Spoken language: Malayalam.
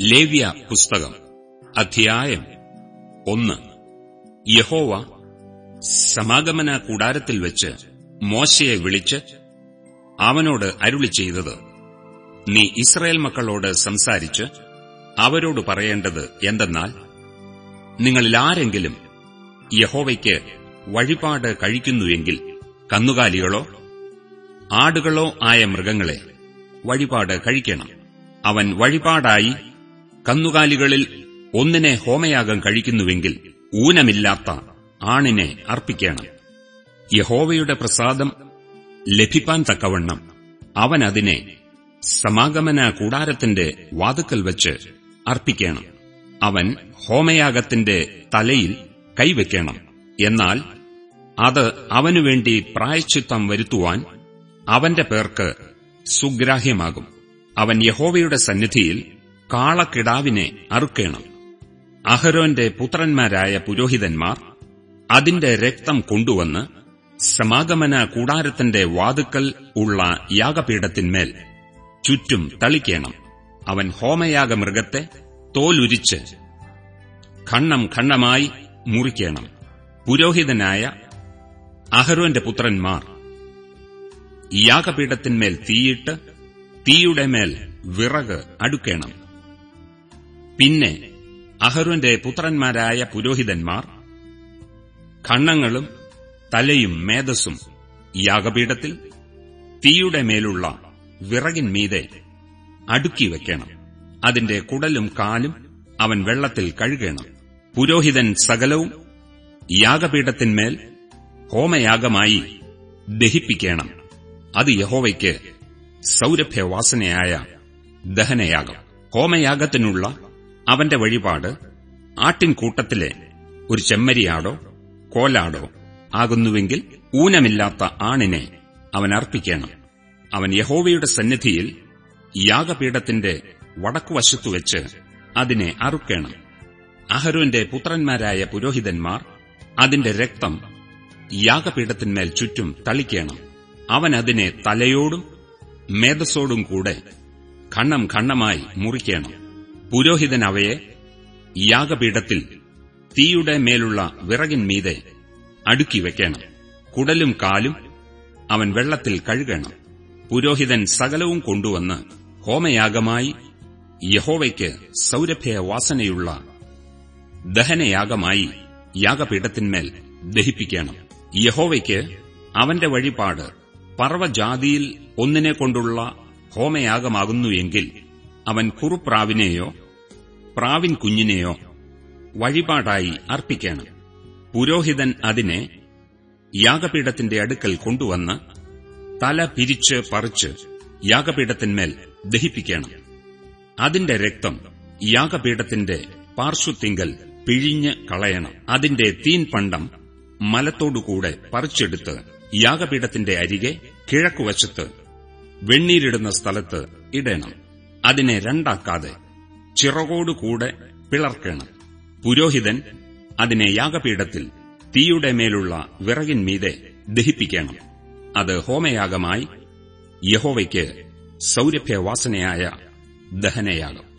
ലേവ്യ പുസ്തകം അധ്യായം ഒന്ന്. യഹോവ സമാഗമന കൂടാരത്തിൽ വെച്ച് മോശയെ വിളിച്ച് അവനോട് അരുളി ചെയ്തത്. നീ ഇസ്രായേൽ മക്കളോട് സംസാരിച്ച് അവരോട് പറയേണ്ടത് എന്തെന്നാൽ നിങ്ങളിൽ ആരെങ്കിലും യഹോവയ്ക്ക് വഴിപാട് കഴിക്കുന്നുവെങ്കിൽ കന്നുകാലികളോ ആടുകളോ ആയ മൃഗങ്ങളെ വഴിപാട് കഴിക്കണം. അവൻ വഴിപാടായി കന്നുകാലികളിൽ ഒന്നിനെ ഹോമയാഗം കഴിക്കുന്നുവെങ്കിൽ ഊനമില്ലാത്ത ആണിനെ അർപ്പിക്കണം. യഹോവയുടെ പ്രസാദം ലഭിപ്പാൻ തക്കവണ്ണം അവൻ അതിനെ സമാഗമന കൂടാരത്തിന്റെ വാതുക്കൽ വച്ച് അർപ്പിക്കണം. അവൻ ഹോമയാഗത്തിന്റെ തലയിൽ കൈവയ്ക്കണം. എന്നാൽ അത് അവനുവേണ്ടി പ്രായച്ചിത്തം വരുത്തുവാൻ അവന്റെ പേർക്ക് സുഗ്രാഹ്യമാകും. അവൻ യഹോവയുടെ സന്നിധിയിൽ കാളക്കിടാവിനെ അറുക്കേണം. അഹരോന്റെ പുത്രന്മാരായ പുരോഹിതന്മാർ അതിന്റെ രക്തം കൊണ്ടുവന്ന് സമാഗമന കൂടാരത്തിന്റെ വാതുക്കൽ ഉള്ള യാഗപീഠത്തിന്മേൽ ചുറ്റും തളിക്കേണം. അവൻ ഹോമയാഗമൃഗത്തെ തോലുരിച്ച് ഖണ്ണം ഖണ്ണമായി മുറിക്കണം. പുരോഹിതനായ അഹരോന്റെ പുത്രന്മാർ യാഗപീഠത്തിന്മേൽ തീയിട്ട് തീയുടെ മേൽ വിറക് അടുക്കണം. പിന്നെ അഹറുന്റെ പുത്രന്മാരായ പുരോഹിതന്മാർ കണ്ണങ്ങളും തലയും മേധസ്സും യാഗപീഠത്തിൽ തീയുടെ മേലുള്ള വിറകിന്മീതെ അടുക്കി വയ്ക്കണം അതിന്റെ കുടലും കാലും അവൻ വെള്ളത്തിൽ കഴുകണം. പുരോഹിതൻ സകലവും യാഗപീഠത്തിന്മേൽ ഹോമയാഗമായി ദഹിപ്പിക്കണം. അത് യഹോവയ്ക്ക് സൌരഭ്യവാസനയായ ദഹനയാഗം. ഹോമയാഗത്തിനുള്ള അവന്റെ വഴിപാട് ആട്ടിൻകൂട്ടത്തിലെ ഒരു ചെമ്മരിയാടോ കോലാടോ ആകുന്നുവെങ്കിൽ ഊനമില്ലാത്ത ആണിനെ അവൻ അർപ്പിക്കണം. അവൻ യഹോവയുടെ സന്നിധിയിൽ യാഗപീഠത്തിന്റെ വടക്കുവശത്തുവെച്ച് അതിനെ അറുക്കണം. അഹരുവിന്റെ പുത്രന്മാരായ പുരോഹിതന്മാർ അതിന്റെ രക്തം യാഗപീഠത്തിന്മേൽ ചുറ്റും തളിക്കണം. അവൻ അതിനെ തലയോടും മേധസ്സോടും കൂടെ ഖണ്ണം ഖണ്ണമായി മുറിക്കണം. പുരോഹിതൻ അവയെ യാഗപീഠത്തിൽ തീയുടെ മേലുള്ള വിറകിന്മീതെ അടുക്കി വയ്ക്കണം കുടലും കാലും അവൻ വെള്ളത്തിൽ കഴുകണം. പുരോഹിതൻ സകലവും കൊണ്ടുവന്ന് ഹോമയാഗമായി യഹോവയ്ക്ക് സൗരഭ്യവാസനയുള്ള ദഹനയാഗമായി യാഗപീഠത്തിന്മേൽ ദഹിപ്പിക്കണം. യഹോവയ്ക്ക് അവന്റെ വഴിപാട് പർവജാതിയിൽ ഒന്നിനെ കൊണ്ടുള്ള ഹോമയാഗമാകുന്നു എങ്കിൽ അവൻ കുറുപ്രാവിനെയോ പ്രാവിൻ കുഞ്ഞിനെയോ വഴിപാടായി അർപ്പിക്കണം. പുരോഹിതൻ അതിനെ യാഗപീഠത്തിന്റെ അടുക്കൽ കൊണ്ടുവന്ന് തല പിരിച്ച് പറിച്ച് യാഗപീഠത്തിന്മേൽ ദഹിപ്പിക്കണം. അതിന്റെ രക്തം യാഗപീഠത്തിന്റെ പാർശ്വത്തിങ്കൽ പിഴിഞ്ഞ് കളയണം. അതിന്റെ തീൻപണ്ടം മലത്തോടുകൂടെ പറിച്ചെടുത്ത് യാഗപീഠത്തിന്റെ അരികെ കിഴക്കുവശത്ത് വെണ്ണീരിടുന്ന സ്ഥലത്ത് ഇടണം. അതിനെ രണ്ടാക്കാതെ ചിറകോടുകൂടെ പിളർക്കണം. പുരോഹിതൻ അതിനെ യാഗപീഠത്തിൽ തീയുടെ മേലുള്ള വിറകിന്മീതെ ദഹിപ്പിക്കണം. അത് ഹോമയാഗമായി യഹോവയ്ക്ക് സൗരഭ്യവാസനയായ ദഹനയാഗം.